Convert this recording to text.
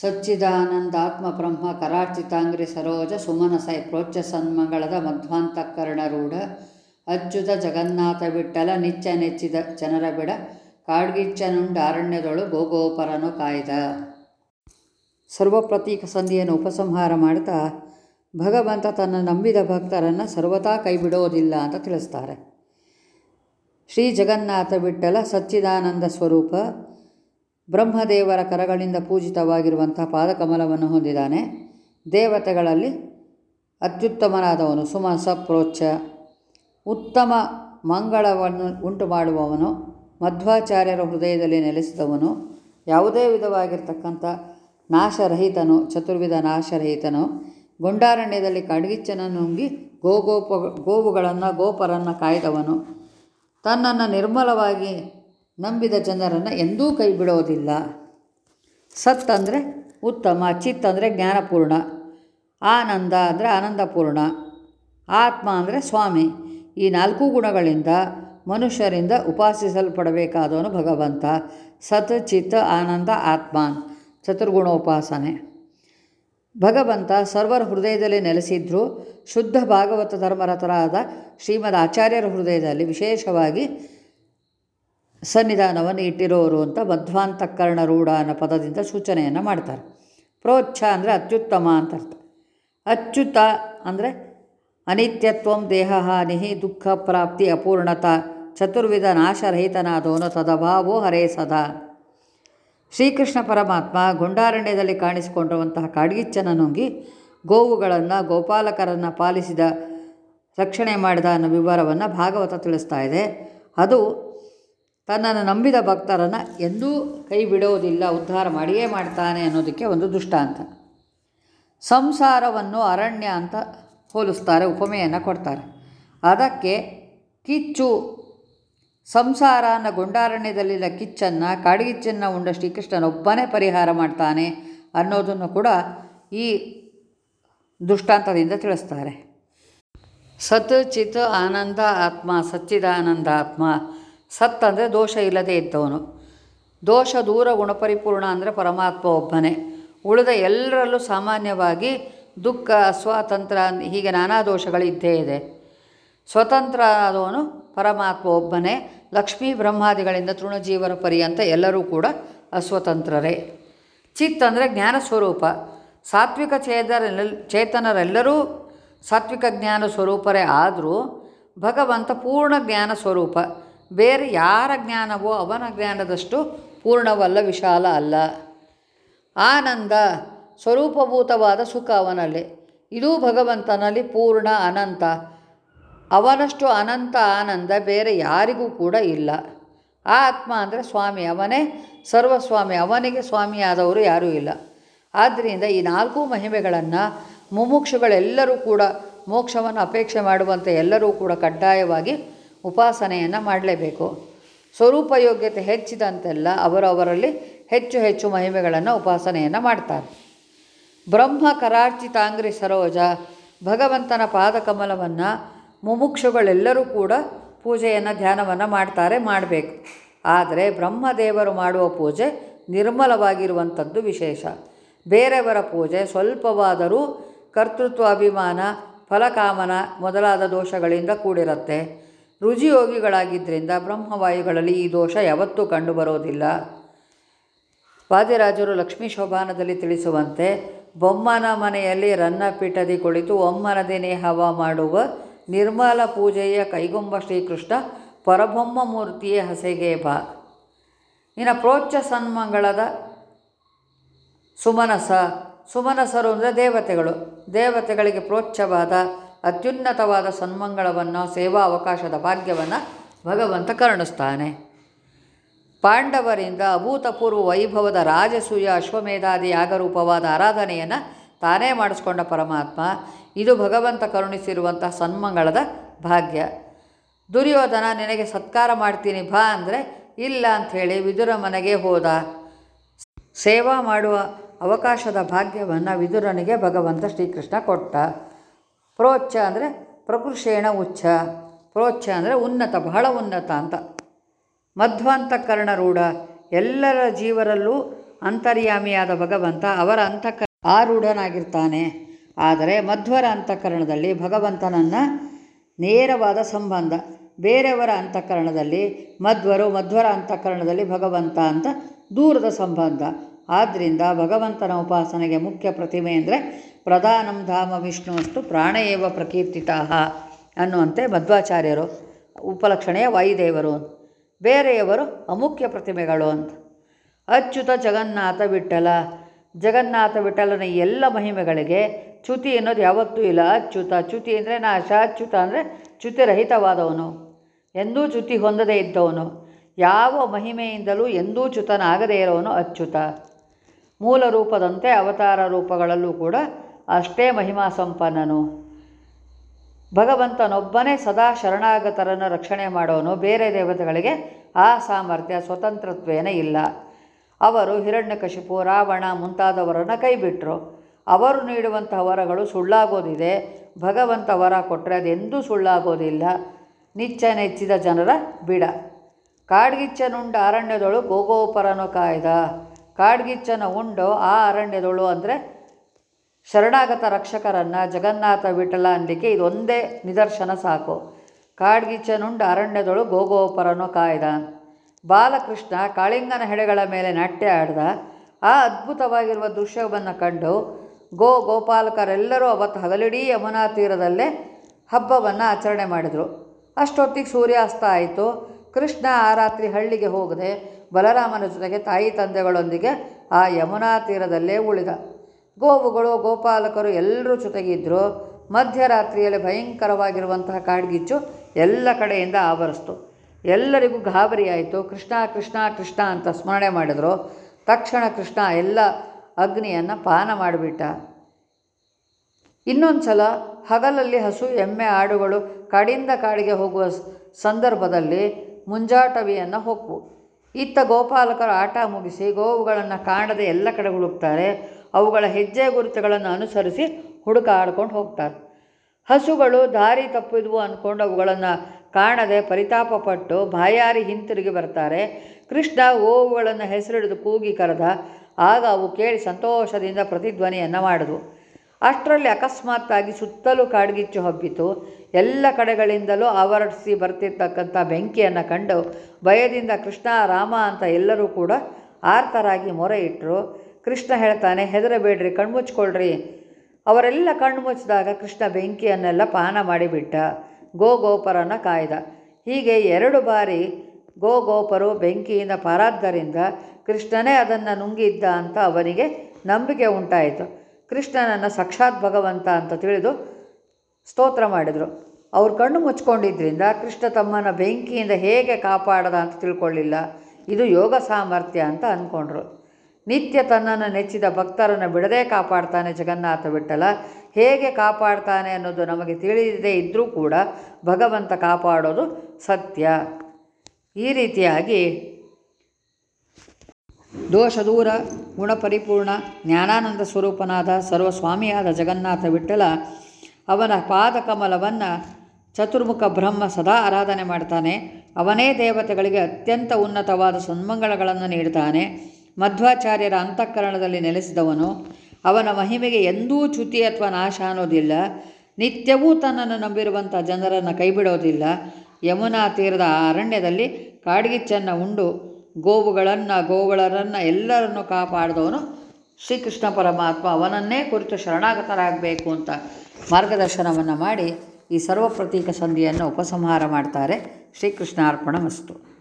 ಸಚ್ಚಿದಾನಂದಾತ್ಮ ಬ್ರಹ್ಮ ಕರಾರ್ಚಿತಾಂಗ್ರಿ ಸರೋಜ ಸುಮನಸೈ ಪ್ರೋಚ್ಯ ಸನ್ಮಂಗಳದ ಮಧ್ವಾಂತಃಕರಣರೂಢ ಅಚ್ಯುತ ಜಗನ್ನಾಥ ಬಿಟ್ಟಲ ನಿಚ್ಚ ನೆಚ್ಚಿದ ಜನರ ಬಿಡ ಕಾಡ್ಗಿಚ್ಚನುಂಡ ಅರಣ್ಯದೊಳು ಗೋಗೋಪರನು ಕಾಯ್ದ. ಸರ್ವಪ್ರತೀಕ ಸಂಧಿಯನ್ನು ಉಪಸಂಹಾರ ಮಾಡ್ತಾ ಭಗವಂತ ತನ್ನ ನಂಬಿದ ಭಕ್ತರನ್ನು ಸರ್ವತಾ ಕೈಬಿಡೋದಿಲ್ಲ ಅಂತ ತಿಳಿಸ್ತಾರೆ. ಶ್ರೀ ಜಗನ್ನಾಥ ಬಿಟ್ಟಲ ಸಚ್ಚಿದಾನಂದ ಸ್ವರೂಪ ಬ್ರಹ್ಮದೇವರ ಕರಗಳಿಂದ ಪೂಜಿತವಾಗಿರುವಂತಹ ಪಾದಕಮಲವನ್ನು ಹೊಂದಿದ್ದಾನೆ. ದೇವತೆಗಳಲ್ಲಿ ಅತ್ಯುತ್ತಮನಾದವನು ಸುಮಸ ಪ್ರೋಚ್ಛ ಉತ್ತಮ ಮಂಗಳವನ್ನು ಉಂಟು ಮಾಡುವವನು, ಮಧ್ವಾಚಾರ್ಯರ ಹೃದಯದಲ್ಲಿ ನೆಲೆಸಿದವನು, ಯಾವುದೇ ವಿಧವಾಗಿರ್ತಕ್ಕಂಥ ನಾಶರಹಿತನು, ಚತುರ್ವಿಧ ನಾಶರಹಿತನು, ಗುಂಡಾರಣ್ಯದಲ್ಲಿ ಕಡಗಿಚ್ಚನ ನುಂಗಿ ಗೋಗೋಪ, ಗೋವುಗಳನ್ನು, ಗೋಪರನ್ನು ಕಾಯ್ದವನು. ತನ್ನನ್ನು ನಿರ್ಮಲವಾಗಿ ನಂಬಿದ ಜನರನ್ನು ಎಂದೂ ಕೈ ಬಿಡೋದಿಲ್ಲ. ಸತ್ ಅಂದರೆ ಉತ್ತಮ, ಚಿತ್ ಅಂದರೆ ಜ್ಞಾನಪೂರ್ಣ, ಆನಂದ ಅಂದರೆ ಆನಂದಪೂರ್ಣ, ಆತ್ಮ ಅಂದರೆ ಸ್ವಾಮಿ. ಈ ನಾಲ್ಕು ಗುಣಗಳಿಂದ ಮನುಷ್ಯರಿಂದ ಉಪಾಸಿಸಲ್ಪಡಬೇಕಾದವನು ಭಗವಂತ. ಸತ್, ಚಿತ್, ಆನಂದ, ಆತ್ಮ. ಚತುರ್ಗುಣೋಪಾಸನೆ. ಭಗವಂತ ಸರ್ವರ ಹೃದಯದಲ್ಲಿ ನೆಲೆಸಿದ್ರೂ ಶುದ್ಧ ಭಾಗವತ ಧರ್ಮರತರಾದ ಶ್ರೀಮದ್ ಆಚಾರ್ಯರ ಹೃದಯದಲ್ಲಿ ವಿಶೇಷವಾಗಿ ಸನ್ನಿಧಾನವನ್ನು ಇಟ್ಟಿರೋರು ಅಂತ ಮಧ್ವಾಂತಃಕರಣ ರೂಢ ಅನ್ನೋ ಪದದಿಂದ ಸೂಚನೆಯನ್ನು ಮಾಡ್ತಾರೆ. ಪ್ರೋಚ್ಛ ಅಂದರೆ ಅತ್ಯುತ್ತಮ ಅಂತ ಅರ್ಥ. ಅಚ್ಯುತ ಅಂದರೆ ಅನಿತ್ಯತ್ವಂ ದೇಹ ಹಾನಿ ದುಃಖ ಪ್ರಾಪ್ತಿ ಅಪೂರ್ಣತ ಚತುರ್ವಿಧ ನಾಶರಹಿತನಾದವನು ತದಭಾವೋ ಹರೇ ಸದಾ. ಶ್ರೀಕೃಷ್ಣ ಪರಮಾತ್ಮ ಗುಂಡಾರಣ್ಯದಲ್ಲಿ ಕಾಣಿಸಿಕೊಂಡಿರುವಂತಹ ಕಾಡ್ಗಿಚ್ಚನ ನುಂಗಿ ಗೋವುಗಳನ್ನು ಗೋಪಾಲಕರನ್ನು ಪಾಲಿಸಿದ ರಕ್ಷಣೆ ಮಾಡಿದ ಅನ್ನೋ ವಿವರವನ್ನು ಭಾಗವತ ತಿಳಿಸ್ತಾ ಇದೆ. ಅದು ತನ್ನನ್ನು ನಂಬಿದ ಭಕ್ತರನ್ನು ಎಂದೂ ಕೈ ಬಿಡೋದಿಲ್ಲ, ಉದ್ಧಾರ ಮಾಡಿಯೇ ಮಾಡ್ತಾನೆ ಅನ್ನೋದಕ್ಕೆ ಒಂದು ದೃಷ್ಟಾಂತ. ಸಂಸಾರವನ್ನು ಅರಣ್ಯ ಅಂತ ಹೋಲಿಸ್ತಾರೆ, ಉಪಮೆಯನ್ನು ಕೊಡ್ತಾರೆ. ಅದಕ್ಕೆ ಕಿಚ್ಚು, ಸಂಸಾರ ಅನ್ನೋ ಗೊಂಡಾರಣ್ಯದಲ್ಲಿದ್ದ ಕಿಚ್ಚನ್ನು, ಕಾಡ್ಗಿಚ್ಚನ್ನು ಉಂಡ ಶ್ರೀಕೃಷ್ಣನೊಬ್ಬನೇ ಪರಿಹಾರ ಮಾಡ್ತಾನೆ ಅನ್ನೋದನ್ನು ಕೂಡ ಈ ದೃಷ್ಟಾಂತದಿಂದ ತಿಳಿಸ್ತಾರೆ. ಸತ್ ಚಿತ್ ಆನಂದ ಆತ್ಮ, ಸಚ್ಚಿದಾನಂದ ಆತ್ಮ. ಸತ್ ಅಂದರೆ ದೋಷ ಇಲ್ಲದೆ ಇದ್ದವನು. ದೋಷ ದೂರ ಗುಣಪರಿಪೂರ್ಣ ಅಂದರೆ ಪರಮಾತ್ಮ ಒಬ್ಬನೇ. ಉಳಿದ ಎಲ್ಲರಲ್ಲೂ ಸಾಮಾನ್ಯವಾಗಿ ದುಃಖ, ಅಸ್ವಾತಂತ್ರ, ಹೀಗೆ ನಾನಾ ದೋಷಗಳು ಇದ್ದೇ ಇದೆ. ಸ್ವತಂತ್ರ ಆದವನು ಪರಮಾತ್ಮ ಒಬ್ಬನೇ. ಲಕ್ಷ್ಮೀ ಬ್ರಹ್ಮಾದಿಗಳಿಂದ ತೃಣಜೀವನ ಪರ್ಯಂತ ಎಲ್ಲರೂ ಕೂಡ ಅಸ್ವತಂತ್ರರೇ. ಚಿತ್ ಅಂದರೆ ಜ್ಞಾನ ಸ್ವರೂಪ. ಸಾತ್ವಿಕ ಚೇತನ ಚೇತನರೆಲ್ಲರೂ ಸಾತ್ವಿಕ ಜ್ಞಾನ ಸ್ವರೂಪರೇ ಆದರೂ ಭಗವಂತ ಪೂರ್ಣ ಜ್ಞಾನ ಸ್ವರೂಪ. ಬೇರೆ ಯಾರ ಜ್ಞಾನವೋ ಅವನ ಜ್ಞಾನದಷ್ಟು ಪೂರ್ಣವಲ್ಲ, ವಿಶಾಲ ಅಲ್ಲ. ಆನಂದ ಸ್ವರೂಪಭೂತವಾದ ಸುಖ ಅವನಲ್ಲಿ. ಇದು ಭಗವಂತನಲ್ಲಿ ಪೂರ್ಣ ಅನಂತ. ಅವನಷ್ಟು ಅನಂತ ಆನಂದ ಬೇರೆ ಯಾರಿಗೂ ಕೂಡ ಇಲ್ಲ. ಆತ್ಮ ಅಂದರೆ ಸ್ವಾಮಿ, ಅವನೇ ಸರ್ವಸ್ವಾಮಿ, ಅವನಿಗೆ ಸ್ವಾಮಿಯಾದವರು ಯಾರೂ ಇಲ್ಲ. ಆದ್ದರಿಂದ ಈ ನಾಲ್ಕು ಮಹಿಮೆಗಳನ್ನು ಮುಮುಕ್ಷುಗಳೆಲ್ಲರೂ ಕೂಡ ಮೋಕ್ಷವನ್ನು ಅಪೇಕ್ಷೆ ಮಾಡುವಂತೆ ಎಲ್ಲರೂ ಕೂಡ ಕಡ್ಡಾಯವಾಗಿ ಉಪಾಸನೆಯನ್ನು ಮಾಡಲೇಬೇಕು. ಸ್ವರೂಪ ಯೋಗ್ಯತೆ ಹೆಚ್ಚಿದಂತೆಲ್ಲ ಅವರವರಲ್ಲಿ ಹೆಚ್ಚು ಹೆಚ್ಚು ಮಹಿಮೆಗಳನ್ನು ಉಪಾಸನೆಯನ್ನು ಮಾಡ್ತಾರೆ. ಬ್ರಹ್ಮ ಕರಾರ್ಚಿತಾಂಗ್ರಿ ಸರೋಜ ಭಗವಂತನ ಪಾದಕಮಲವನ್ನು ಮುಮುಕ್ಷುಗಳೆಲ್ಲರೂ ಕೂಡ ಪೂಜೆಯನ್ನು ಧ್ಯಾನವನ್ನು ಮಾಡ್ತಾರೆ, ಮಾಡಬೇಕು. ಆದರೆ ಬ್ರಹ್ಮದೇವರು ಮಾಡುವ ಪೂಜೆ ನಿರ್ಮಲವಾಗಿರುವಂಥದ್ದು ವಿಶೇಷ. ಬೇರೆಯವರ ಪೂಜೆ ಸ್ವಲ್ಪವಾದರೂ ಕರ್ತೃತ್ವ ಅಭಿಮಾನ ಫಲಕಾಮನ ಮೊದಲಾದ ದೋಷಗಳಿಂದ ಕೂಡಿರುತ್ತೆ. ರುಜಿಯೋಗಿಗಳಾಗಿದ್ದರಿಂದ ಬ್ರಹ್ಮವಾಯುಗಳಲ್ಲಿ ಈ ದೋಷ ಯಾವತ್ತೂ ಕಂಡುಬರೋದಿಲ್ಲ. ವಾದಿರಾಜರು ಲಕ್ಷ್ಮೀ ಶೋಭಾನದಲ್ಲಿ ತಿಳಿಸುವಂತೆ, ಬೊಮ್ಮನ ಮನೆಯಲ್ಲಿ ರನ್ನ ಪೀಠದಿ ಕುಳಿತು ಒಮ್ಮನದಿನೇ ಹವ ಮಾಡುವ ನಿರ್ಮಲ ಪೂಜೆಯ ಕೈಗೊಂಬ ಶ್ರೀಕೃಷ್ಣ ಪರಬೊಮ್ಮ ಮೂರ್ತಿಯೇ ಹಸೆಗೆ ಬಾ. ಇನ್ನು ಪ್ರೋಚ್ಛ ಸನ್ಮಂಗಳದ ಸುಮನಸ, ಸುಮನಸರು ಅಂದರೆ ದೇವತೆಗಳು, ದೇವತೆಗಳಿಗೆ ಪ್ರೋಚ್ಛವಾದ ಅತ್ಯುನ್ನತವಾದ ಸನ್ಮಂಗಳವನ್ನು, ಸೇವಾ ಅವಕಾಶದ ಭಾಗ್ಯವನ್ನು ಭಗವಂತ ಕರುಣಿಸ್ತಾನೆ. ಪಾಂಡವರಿಂದ ಅಭೂತಪೂರ್ವ ವೈಭವದ ರಾಜಸೂಯ ಅಶ್ವಮೇಧಾದಿ ಯಾಗರೂಪವಾದ ಆರಾಧನೆಯನ್ನು ತಾನೇ ಮಾಡಿಸ್ಕೊಂಡ ಪರಮಾತ್ಮ. ಇದು ಭಗವಂತ ಕರುಣಿಸಿರುವಂತಹ ಸನ್ಮಂಗಳದ ಭಾಗ್ಯ. ದುರ್ಯೋಧನ, ನಿನಗೆ ಸತ್ಕಾರ ಮಾಡ್ತೀನಿ ಬಾ ಅಂದರೆ, ಇಲ್ಲ ಅಂಥೇಳಿ ವಿದುರ ಮನೆಗೆ ಹೋದ. ಸೇವಾ ಮಾಡುವ ಅವಕಾಶದ ಭಾಗ್ಯವನ್ನು ವಿದುರನಿಗೆ ಭಗವಂತ ಶ್ರೀಕೃಷ್ಣ ಕೊಟ್ಟ. ಪ್ರೋಚ್ಛ ಅಂದರೆ ಪ್ರಕೃಷೇಣ ಉಚ್ಛ. ಪ್ರೋಚ್ಛ ಅಂದರೆ ಉನ್ನತ, ಬಹಳ ಉನ್ನತ ಅಂತ. ಮಧ್ವಾಂತಃಕರಣ ರೂಢ ಎಲ್ಲರ ಜೀವರಲ್ಲೂ ಅಂತರ್ಯಾಮಿಯಾದ ಭಗವಂತ ಅವರ ಅಂತಃಕ ಆರೂಢನಾಗಿರ್ತಾನೆ. ಆದರೆ ಮಧ್ವರ ಅಂತಃಕರಣದಲ್ಲಿ ಭಗವಂತನನ್ನು ನೇರವಾದ ಸಂಬಂಧ, ಬೇರೆಯವರ ಅಂತಃಕರಣದಲ್ಲಿ ಮಧ್ವರು, ಮಧ್ವರ ಅಂತಃಕರಣದಲ್ಲಿ ಭಗವಂತ ಅಂತ ದೂರದ ಸಂಬಂಧ. ಆದ್ದರಿಂದ ಭಗವಂತನ ಉಪಾಸನೆಗೆ ಮುಖ್ಯ ಪ್ರತಿಮೆ ಅಂದರೆ ಪ್ರಧಾನಂ ಧಾಮ ವಿಷ್ಣುವಷ್ಟು ಪ್ರಾಣಯೇವ ಪ್ರಕೀರ್ತಿತಾ ಅನ್ನುವಂತೆ ಮಧ್ವಾಚಾರ್ಯರು, ಉಪಲಕ್ಷಣೆಯ ವಾಯುದೇವರು, ಬೇರೆಯವರು ಅಮುಖ್ಯ ಪ್ರತಿಮೆಗಳು ಅಂತ. ಅಚ್ಯುತ ಜಗನ್ನಾಥ ವಿಠಲ, ಜಗನ್ನಾಥ ವಿಠಲನ ಎಲ್ಲ ಮಹಿಮೆಗಳಿಗೆ ಚ್ಯುತಿ ಅನ್ನೋದು ಯಾವತ್ತೂ ಇಲ್ಲ. ಅಚ್ಯುತ, ಚ್ಯುತಿ ಅಂದರೆ ನಾಶ ಅಚ್ಯುತ ಅಂದರೆ ಚ್ಯುತಿರಹಿತವಾದವನು ಎಂದೂ ಚ್ಯುತಿ ಹೊಂದದೇ ಇದ್ದವನು. ಯಾವ ಮಹಿಮೆಯಿಂದಲೂ ಎಂದೂ ಚ್ಯುತನಾಗದೇ ಇರೋವನು ಅಚ್ಯುತ. ಮೂಲ ರೂಪದಂತೆ ಅವತಾರ ರೂಪಗಳಲ್ಲೂ ಕೂಡ ಅಷ್ಟೇ ಮಹಿಮಾ ಸಂಪನ್ನನು. ಭಗವಂತನೊಬ್ಬನೇ ಸದಾ ಶರಣಾಗತರನ್ನು ರಕ್ಷಣೆ ಮಾಡೋನು, ಬೇರೆ ದೇವತೆಗಳಿಗೆ ಆ ಸಾಮರ್ಥ್ಯ, ಸ್ವತಂತ್ರತ್ವೇನೇ ಇಲ್ಲ. ಅವರು ಹಿರಣ್ಯಕಶಿಪು ರಾವಣ ಮುಂತಾದವರನ್ನು ಕೈಬಿಟ್ಟರು ಅವರು ನೀಡುವಂತಹ ವರಗಳು ಸುಳ್ಳಾಗೋದಿದೆ. ಭಗವಂತ ವರ ಕೊಟ್ಟರೆ ಅದೆಂದೂ ಸುಳ್ಳಾಗೋದಿಲ್ಲ. ನಿಚ್ಚ ನೆಚ್ಚಿದ ಜನರ ಬಿಡ. ಕಾಡ್ಗಿಚ್ಚನುಂಡ ಅರಣ್ಯದೊಳು ಗೋಗೋಪರನು ಕಾಯ್ದ. ಕಾಡ್ಗಿಚ್ಚನ ಉಂಡು, ಆ ಅರಣ್ಯದೊಳು ಅಂದರೆ ಶರಣಾಗತ ರಕ್ಷಕರನ್ನು ಜಗನ್ನಾಥ ವಿಠಲ ಅನ್ಲಿಕ್ಕೆ ಇದೊಂದೇ ನಿದರ್ಶನ ಸಾಕು. ಕಾಡ್ಗಿಚ್ಚನುಂಡ ಅರಣ್ಯದೊಳು ಗೋಗೋಪರನು ಕಾಯ್ದ. ಬಾಲಕೃಷ್ಣ ಕಾಳಿಂಗನ ಹೆಡೆಗಳ ಮೇಲೆ ನಾಟ್ಯ ಆಡ್ದ. ಆ ಅದ್ಭುತವಾಗಿರುವ ದೃಶ್ಯವನ್ನು ಕಂಡು ಗೋ ಗೋಪಾಲಕರೆಲ್ಲರೂ ಅವತ್ತು ಹಗಲಿಡೀ ಯಮುನಾ ತೀರದಲ್ಲೇ ಹಬ್ಬವನ್ನು ಆಚರಣೆ ಮಾಡಿದರು. ಅಷ್ಟೊತ್ತಿಗೆ ಸೂರ್ಯಾಸ್ತ ಆಯಿತು. ಕೃಷ್ಣ ಆ ರಾತ್ರಿ ಹಳ್ಳಿಗೆ ಹೋಗದೆ ಬಲರಾಮನ ಜೊತೆಗೆ ತಾಯಿ ತಂದೆಗಳೊಂದಿಗೆ ಆ ಯಮುನಾ ತೀರದಲ್ಲೇ ಉಳಿದ. ಗೋವುಗಳು, ಗೋಪಾಲಕರು ಎಲ್ಲರೂ ಜೊತೆಗಿದ್ದರು ಮಧ್ಯರಾತ್ರಿಯಲ್ಲಿ ಭಯಂಕರವಾಗಿರುವಂತಹ ಕಾಡ್ಗಿಚ್ಚು ಎಲ್ಲ ಕಡೆಯಿಂದ ಆವರಿಸ್ತು. ಎಲ್ಲರಿಗೂ ಗಾಬರಿ ಆಯಿತು ಕೃಷ್ಣ ಕೃಷ್ಣ ಕೃಷ್ಣ ಅಂತ ಸ್ಮರಣೆ ಮಾಡಿದ್ರು. ತಕ್ಷಣ ಕೃಷ್ಣ ಎಲ್ಲ ಅಗ್ನಿಯನ್ನು ಪಾನ ಮಾಡಿಬಿಟ್ಟ. ಇನ್ನೊಂದು ಸಲ ಹಗಲಲ್ಲಿ ಹಸು, ಎಮ್ಮೆ, ಆಡುಗಳು ಕಾಡಿಂದ ಕಾಡಿಗೆ ಹೋಗುವ ಸಂದರ್ಭದಲ್ಲಿ ಮುಂಜಾಟವಿಯನ್ನು ಹೊಕ್ಕು ಇತ್ತ ಗೋಪಾಲಕರು ಆಟ ಮುಗಿಸಿ ಗೋವುಗಳನ್ನು ಕಾಣದೆ ಎಲ್ಲ ಕಡೆ ಹುಡುಕ್ತಾರೆ. ಅವುಗಳ ಹೆಜ್ಜೆ ಗುರುತುಗಳನ್ನು ಅನುಸರಿಸಿ ಹುಡುಕಾಡ್ಕೊಂಡು ಹೋಗ್ತಾರೆ. ಹಸುಗಳು ದಾರಿ ತಪ್ಪಿದ್ವು ಅಂದ್ಕೊಂಡು ಅವುಗಳನ್ನು ಕಾಣದೆ ಪರಿತಾಪಪಟ್ಟು ಬಾಯಾರಿ ಹಿಂತಿರುಗಿ ಬರ್ತಾರೆ. ಕೃಷ್ಣ ಗೋವುಗಳನ್ನು ಹೆಸರಿಡಿದು ಕೂಗಿ ಕರೆದ. ಆಗ ಅವು ಕೇಳಿ ಸಂತೋಷದಿಂದ ಪ್ರತಿಧ್ವನಿಯನ್ನು ಮಾಡಿದ್ವು. ಅಷ್ಟರಲ್ಲಿ ಅಕಸ್ಮಾತ್ತಾಗಿ ಸುತ್ತಲೂ ಕಾಡ್ಗಿಚ್ಚು ಹಬ್ಬಿತು. ಎಲ್ಲ ಕಡೆಗಳಿಂದಲೂ ಆವರಿಸಿ ಬರ್ತಿರ್ತಕ್ಕಂಥ ಬೆಂಕಿಯನ್ನು ಕಂಡು ಭಯದಿಂದ ಕೃಷ್ಣ, ರಾಮ ಅಂತ ಎಲ್ಲರೂ ಕೂಡ ಆರ್ತರಾಗಿ ಮೊರೆ ಇಟ್ಟರು ಕೃಷ್ಣ ಹೇಳ್ತಾನೆ, ಹೆದರಬೇಡ್ರಿ, ಕಣ್ಮುಚ್ಕೊಳ್ರಿ. ಅವರೆಲ್ಲ ಕಣ್ಣು ಮುಚ್ಚಿದಾಗ ಕೃಷ್ಣ ಬೆಂಕಿಯನ್ನೆಲ್ಲ ಪಾನ ಮಾಡಿಬಿಟ್ಟ. ಗೋ ಗೋಪರನ ಕಾಯ್ದ. ಹೀಗೆ ಎರಡು ಬಾರಿ ಗೋ ಗೋಪರು ಬೆಂಕಿಯಿಂದ ಪಾರಾದ್ದರಿಂದ ಕೃಷ್ಣನೇ ಅದನ್ನು ನುಂಗಿದ್ದ ಅಂತ ಅವನಿಗೆ ನಂಬಿಕೆ ಉಂಟಾಯಿತು. ಕೃಷ್ಣನನ್ನು ಸಾಕ್ಷಾತ್ ಭಗವಂತ ಅಂತ ತಿಳಿದು ಸ್ತೋತ್ರ ಮಾಡಿದರು. ಅವ್ರು ಕಣ್ಣು ಮುಚ್ಕೊಂಡಿದ್ದರಿಂದ ಕೃಷ್ಣ ತಮ್ಮನ ಬೆಂಕಿಯಿಂದ ಹೇಗೆ ಕಾಪಾಡದ ಅಂತ ತಿಳ್ಕೊಳ್ಳಿಲ್ಲ. ಇದು ಯೋಗ ಸಾಮರ್ಥ್ಯ ಅಂತ ಅಂದ್ಕೊಂಡ್ರು ನಿತ್ಯ ತನ್ನನ್ನು ನೆಚ್ಚಿದ ಭಕ್ತರನ್ನು ಬಿಡದೆ ಕಾಪಾಡ್ತಾನೆ ಜಗನ್ನಾಥ ಬಿಟ್ಟಲ ಹೇಗೆ ಕಾಪಾಡ್ತಾನೆ ಅನ್ನೋದು ನಮಗೆ ತಿಳಿದಿದೆ ಇದ್ದರೂ ಕೂಡ ಭಗವಂತ ಕಾಪಾಡೋದು ಸತ್ಯ. ಈ ರೀತಿಯಾಗಿ ದೋಷದೂರ, ಗುಣಪರಿಪೂರ್ಣ, ಜ್ಞಾನಾನಂದ ಸ್ವರೂಪನಾದ ಸರ್ವಸ್ವಾಮಿಯಾದ ಜಗನ್ನಾಥ ವಿಠಲ ಅವನ ಪಾದಕಮಲವನ್ನು ಚತುರ್ಮುಖ ಬ್ರಹ್ಮ ಸದಾ ಆರಾಧನೆ ಮಾಡ್ತಾನೆ. ಅವನೇ ದೇವತೆಗಳಿಗೆ ಅತ್ಯಂತ ಉನ್ನತವಾದ ಸನ್ಮಂಗಳಗಳನ್ನು ನೀಡ್ತಾನೆ. ಮಧ್ವಾಚಾರ್ಯರ ಅಂತಃಕರಣದಲ್ಲಿ ನೆಲೆಸಿದವನು. ಅವನ ಮಹಿಮೆಗೆ ಎಂದೂ ಚ್ಯುತಿ ಅಥವಾ ನಾಶ ಅನ್ನೋದಿಲ್ಲ. ನಿತ್ಯವೂ ತನ್ನನ್ನು ನಂಬಿರುವಂಥ ಜನರನ್ನು ಕೈಬಿಡೋದಿಲ್ಲ. ಯಮುನಾ ತೀರದ ಅರಣ್ಯದಲ್ಲಿ ಕಾಡ್ಗಿಚ್ಚನ್ನು ಉಂಡು ಗೋವುಗಳನ್ನು ಗೋವುಗಳರನ್ನು ಎಲ್ಲರನ್ನು ಕಾಪಾಡಿದವನು ಶ್ರೀಕೃಷ್ಣ ಪರಮಾತ್ಮ. ಅವನನ್ನೇ ಕುರಿತು ಶರಣಾಗತರಾಗಬೇಕು ಅಂತ ಮಾರ್ಗದರ್ಶನವನ್ನು ಮಾಡಿ ಈ ಸರ್ವ ಪ್ರತೀಕ ಸಂಧಿಯನ್ನು ಉಪಸಂಹಾರ ಮಾಡ್ತಾರೆ. ಶ್ರೀಕೃಷ್ಣಾರ್ಪಣ ಮಸ್ತು